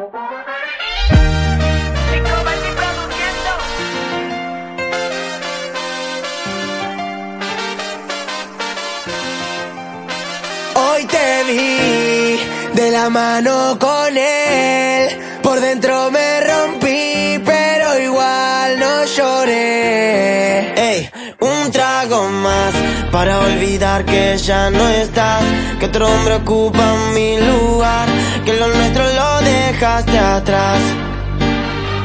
Hoy te vi de la mano con él, por dentro me rompí, pero igual no lloré. Ey, un trago más para olvidar que ya no estás, que otro hombre ocupa mi dejaste atrás.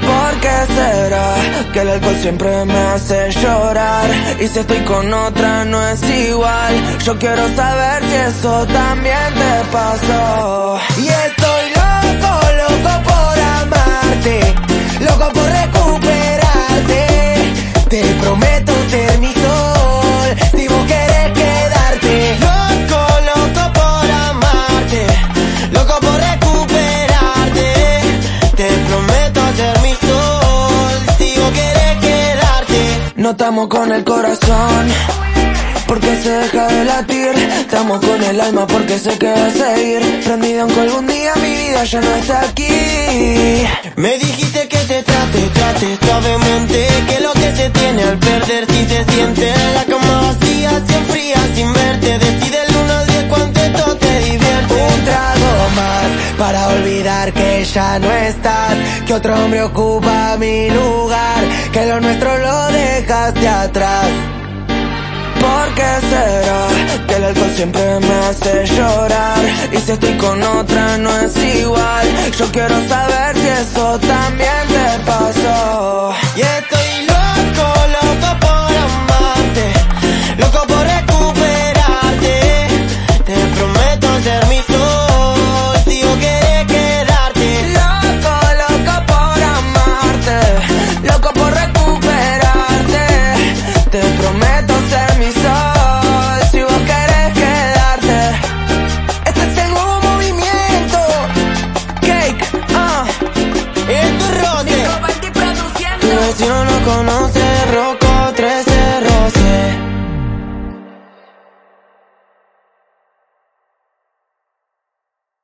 ¿Por qué será que el alcohol siempre me hace llorar? Y si estoy con otra no es igual. Yo quiero saber si eso también te pasó. Y estoy loco, loco por amarte, loco por recuperarte. Te prometo ser mi sol si vos querés quedarte. No estamos con el corazón. Porque se deja de latir. Estamos con el alma porque se queda seguir. Prendido aunque algún día mi vida ya no está aquí. Me dijiste que te trate, trate suavemente Que lo que se tiene al perder si se siente. La cama vacía, se enfría sin verte. Decide el 1 al 10 cuánto esto te divierte. Un trago más para olvidar que ya no estás Que otro hombre ocupa mi lugar Que lo nuestro lo dejaste atrás ¿Por qué será que el alcohol siempre me hace llorar? Y si estoy con otra no es igual. Yo quiero saber si eso también no conoce